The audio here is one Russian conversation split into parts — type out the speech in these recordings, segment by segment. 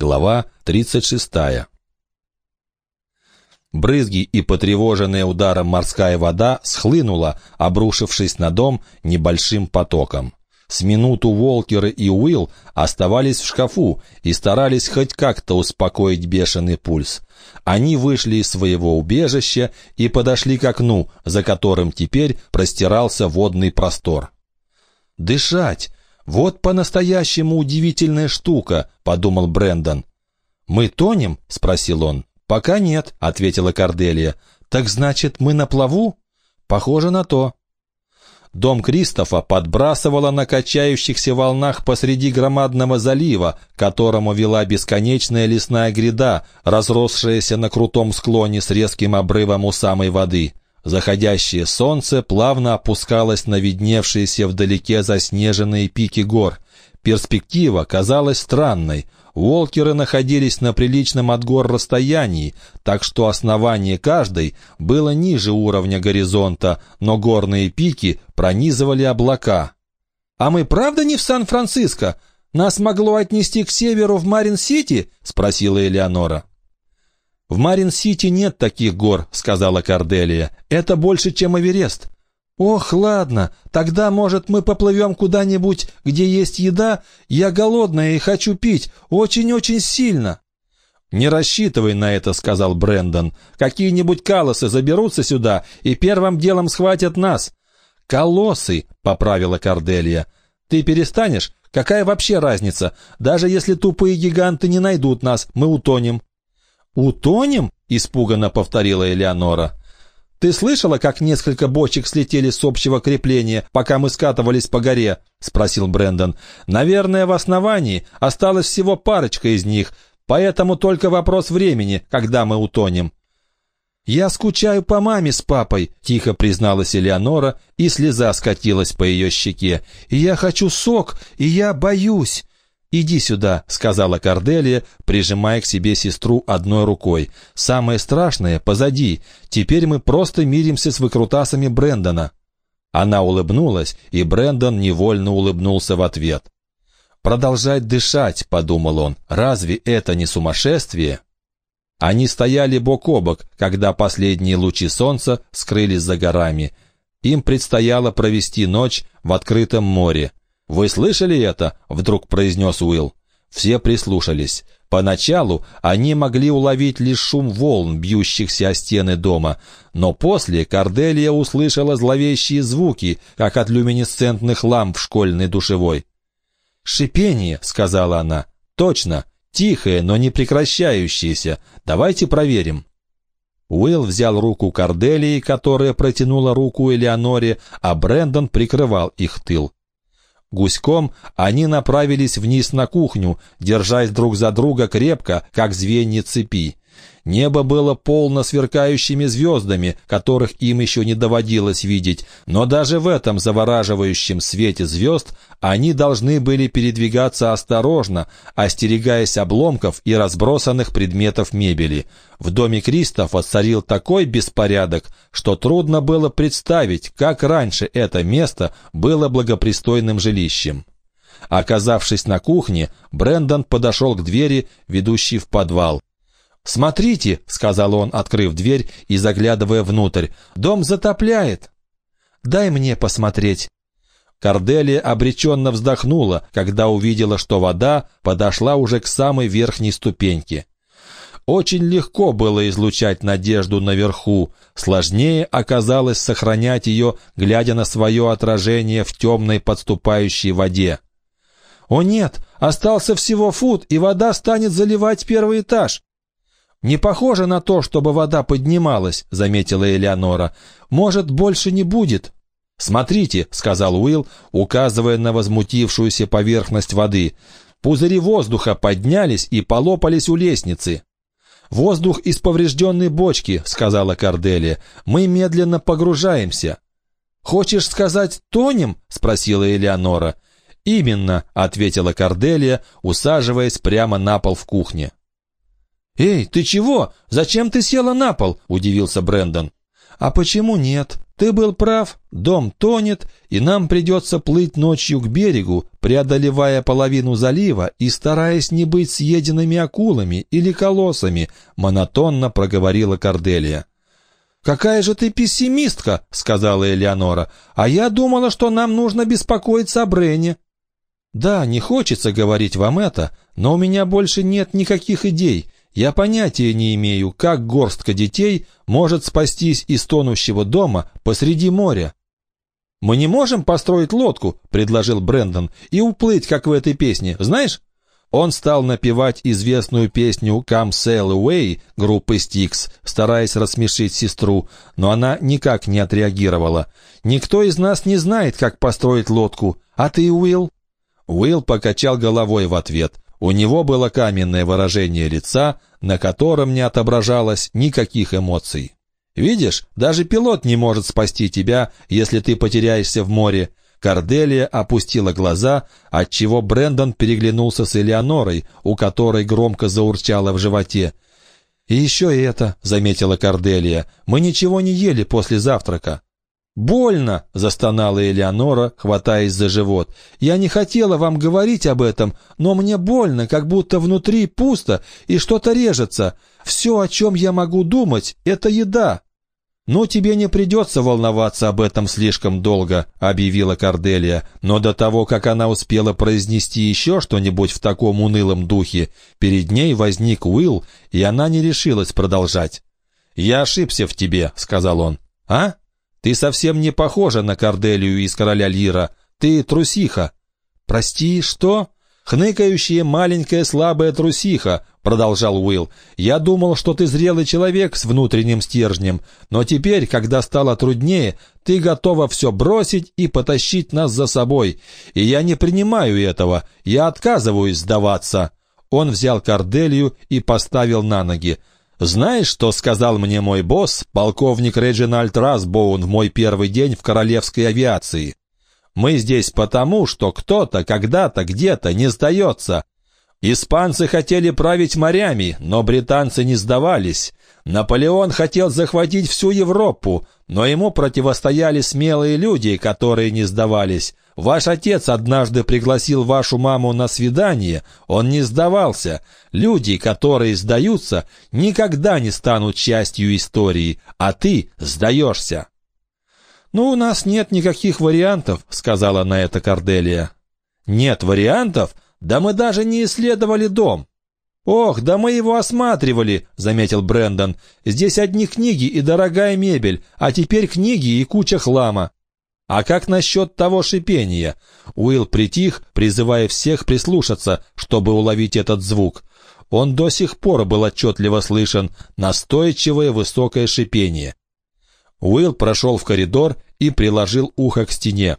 Глава 36. Брызги и потревоженная ударом морская вода схлынула, обрушившись на дом небольшим потоком. С минуту Волкеры и Уилл оставались в шкафу и старались хоть как-то успокоить бешеный пульс. Они вышли из своего убежища и подошли к окну, за которым теперь простирался водный простор. «Дышать! Вот по-настоящему удивительная штука!» — подумал Брендон. «Мы тонем?» — спросил он. «Пока нет», — ответила Корделия. «Так значит, мы на плаву?» «Похоже на то». Дом Кристофа подбрасывало на качающихся волнах посреди громадного залива, которому вела бесконечная лесная гряда, разросшаяся на крутом склоне с резким обрывом у самой воды. Заходящее солнце плавно опускалось на видневшиеся вдалеке заснеженные пики гор. Перспектива казалась странной. Волкеры находились на приличном от гор расстоянии, так что основание каждой было ниже уровня горизонта, но горные пики пронизывали облака. «А мы правда не в Сан-Франциско? Нас могло отнести к северу в Марин-Сити?» — спросила Элеонора. «В Марин-Сити нет таких гор», — сказала Корделия. «Это больше, чем Эверест. «Ох, ладно, тогда, может, мы поплывем куда-нибудь, где есть еда? Я голодная и хочу пить, очень-очень сильно». «Не рассчитывай на это», — сказал Брендон. «Какие-нибудь колосы заберутся сюда и первым делом схватят нас». «Колоссы», — поправила Корделия. «Ты перестанешь? Какая вообще разница? Даже если тупые гиганты не найдут нас, мы утонем». «Утонем?» — испуганно повторила Элеонора. «Ты слышала, как несколько бочек слетели с общего крепления, пока мы скатывались по горе?» — спросил Брэндон. «Наверное, в основании осталась всего парочка из них, поэтому только вопрос времени, когда мы утонем». «Я скучаю по маме с папой», — тихо призналась Элеонора, и слеза скатилась по ее щеке. «И я хочу сок, и я боюсь». «Иди сюда», — сказала Корделия, прижимая к себе сестру одной рукой. «Самое страшное позади. Теперь мы просто миримся с выкрутасами Брэндона». Она улыбнулась, и Брэндон невольно улыбнулся в ответ. «Продолжать дышать», — подумал он. «Разве это не сумасшествие?» Они стояли бок о бок, когда последние лучи солнца скрылись за горами. Им предстояло провести ночь в открытом море. «Вы слышали это?» — вдруг произнес Уилл. Все прислушались. Поначалу они могли уловить лишь шум волн, бьющихся о стены дома, но после Корделия услышала зловещие звуки, как от люминесцентных ламп в школьной душевой. «Шипение», — сказала она. «Точно, тихое, но не прекращающееся. Давайте проверим». Уилл взял руку Корделии, которая протянула руку Элеоноре, а Брэндон прикрывал их тыл. Гуськом они направились вниз на кухню, держась друг за друга крепко, как звенья цепи. Небо было полно сверкающими звездами, которых им еще не доводилось видеть, но даже в этом завораживающем свете звезд они должны были передвигаться осторожно, остерегаясь обломков и разбросанных предметов мебели. В доме Кристофа царил такой беспорядок, что трудно было представить, как раньше это место было благопристойным жилищем. Оказавшись на кухне, Брендон подошел к двери, ведущей в подвал. «Смотрите», — сказал он, открыв дверь и заглядывая внутрь, — «дом затопляет». «Дай мне посмотреть». Корделия обреченно вздохнула, когда увидела, что вода подошла уже к самой верхней ступеньке. Очень легко было излучать надежду наверху, сложнее оказалось сохранять ее, глядя на свое отражение в темной подступающей воде. «О нет, остался всего фут, и вода станет заливать первый этаж. «Не похоже на то, чтобы вода поднималась», — заметила Элеонора. «Может, больше не будет?» «Смотрите», — сказал Уилл, указывая на возмутившуюся поверхность воды. «Пузыри воздуха поднялись и полопались у лестницы». «Воздух из поврежденной бочки», — сказала Корделия. «Мы медленно погружаемся». «Хочешь сказать, тонем?» — спросила Элеонора. «Именно», — ответила Корделия, усаживаясь прямо на пол в кухне. «Эй, ты чего? Зачем ты села на пол?» — удивился Брэндон. «А почему нет?» Ты был прав, дом тонет, и нам придется плыть ночью к берегу, преодолевая половину залива и стараясь не быть съеденными акулами или колоссами», — монотонно проговорила Корделия. «Какая же ты пессимистка!» — сказала Элеонора. «А я думала, что нам нужно беспокоиться о Брене». «Да, не хочется говорить вам это, но у меня больше нет никаких идей. Я понятия не имею, как горстка детей может спастись из тонущего дома посреди моря. «Мы не можем построить лодку», — предложил Брэндон, «и уплыть, как в этой песне, знаешь?» Он стал напевать известную песню «Come Sail Away» группы Styx, стараясь рассмешить сестру, но она никак не отреагировала. «Никто из нас не знает, как построить лодку. А ты, Уилл?» Уилл покачал головой в ответ. У него было каменное выражение лица, на котором не отображалось никаких эмоций. «Видишь, даже пилот не может спасти тебя, если ты потеряешься в море». Корделия опустила глаза, отчего Брендон переглянулся с Элеонорой, у которой громко заурчало в животе. «И еще это», — заметила Корделия, — «мы ничего не ели после завтрака». «Больно!» — застонала Элеонора, хватаясь за живот. «Я не хотела вам говорить об этом, но мне больно, как будто внутри пусто и что-то режется. Все, о чем я могу думать, — это еда». «Ну, тебе не придется волноваться об этом слишком долго», — объявила Корделия, но до того, как она успела произнести еще что-нибудь в таком унылом духе, перед ней возник Уилл, и она не решилась продолжать. «Я ошибся в тебе», — сказал он. «А?» Ты совсем не похожа на Корделию из «Короля Лира». Ты трусиха». «Прости, что?» «Хныкающая маленькая слабая трусиха», — продолжал Уилл. «Я думал, что ты зрелый человек с внутренним стержнем, но теперь, когда стало труднее, ты готова все бросить и потащить нас за собой. И я не принимаю этого, я отказываюсь сдаваться». Он взял Корделию и поставил на ноги. Знаешь, что сказал мне мой босс, полковник Реджинальд Расбоун, в мой первый день в королевской авиации? Мы здесь потому, что кто-то когда-то где-то не сдается. Испанцы хотели править морями, но британцы не сдавались. Наполеон хотел захватить всю Европу, но ему противостояли смелые люди, которые не сдавались. Ваш отец однажды пригласил вашу маму на свидание, он не сдавался. Люди, которые сдаются, никогда не станут частью истории, а ты сдаешься». «Ну, у нас нет никаких вариантов», — сказала на это Корделия. «Нет вариантов? Да мы даже не исследовали дом». «Ох, да мы его осматривали», — заметил Брендон. «Здесь одни книги и дорогая мебель, а теперь книги и куча хлама». «А как насчет того шипения?» Уилл притих, призывая всех прислушаться, чтобы уловить этот звук. Он до сих пор был отчетливо слышен, настойчивое высокое шипение. Уилл прошел в коридор и приложил ухо к стене.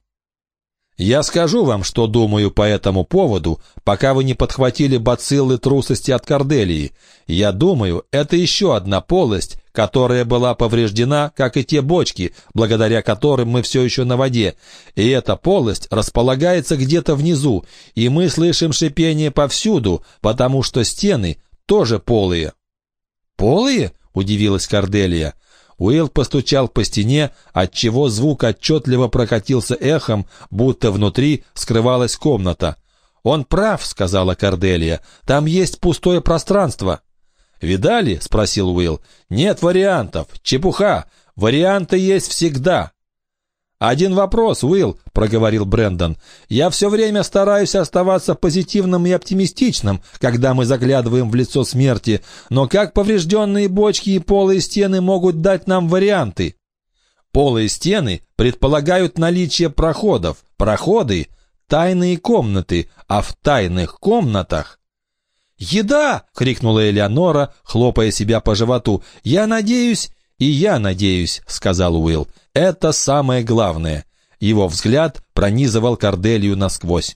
Я скажу вам, что думаю по этому поводу, пока вы не подхватили бациллы трусости от Корделии. Я думаю, это еще одна полость, которая была повреждена, как и те бочки, благодаря которым мы все еще на воде. И эта полость располагается где-то внизу, и мы слышим шипение повсюду, потому что стены тоже полые». «Полые?» — удивилась Корделия. Уилл постучал по стене, отчего звук отчетливо прокатился эхом, будто внутри скрывалась комната. «Он прав», — сказала Корделия, — «там есть пустое пространство». «Видали?» — спросил Уилл. «Нет вариантов. Чепуха. Варианты есть всегда». «Один вопрос, Уилл», — проговорил Брэндон. «Я все время стараюсь оставаться позитивным и оптимистичным, когда мы заглядываем в лицо смерти, но как поврежденные бочки и полые стены могут дать нам варианты?» «Полые стены предполагают наличие проходов. Проходы — тайные комнаты, а в тайных комнатах...» «Еда!» — крикнула Элеонора, хлопая себя по животу. «Я надеюсь...» «И я надеюсь», — сказал Уилл. Это самое главное. Его взгляд пронизывал Корделию насквозь.